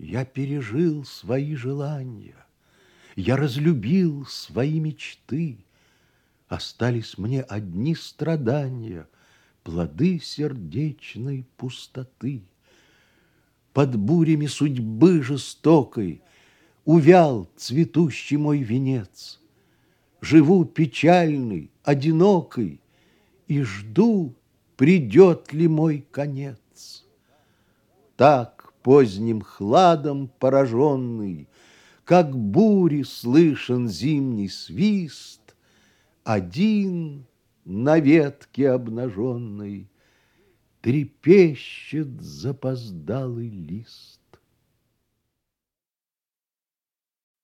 Я пережил свои желания, Я разлюбил свои мечты, Остались мне одни страдания, Плоды сердечной пустоты. Под бурями судьбы жестокой Увял цветущий мой венец. Живу печальный, одинокой И жду, придет ли мой конец. Так поздним хладом пораженный, Как бури слышен зимний свист, Один на ветке обнаженной Трепещет запоздалый лист.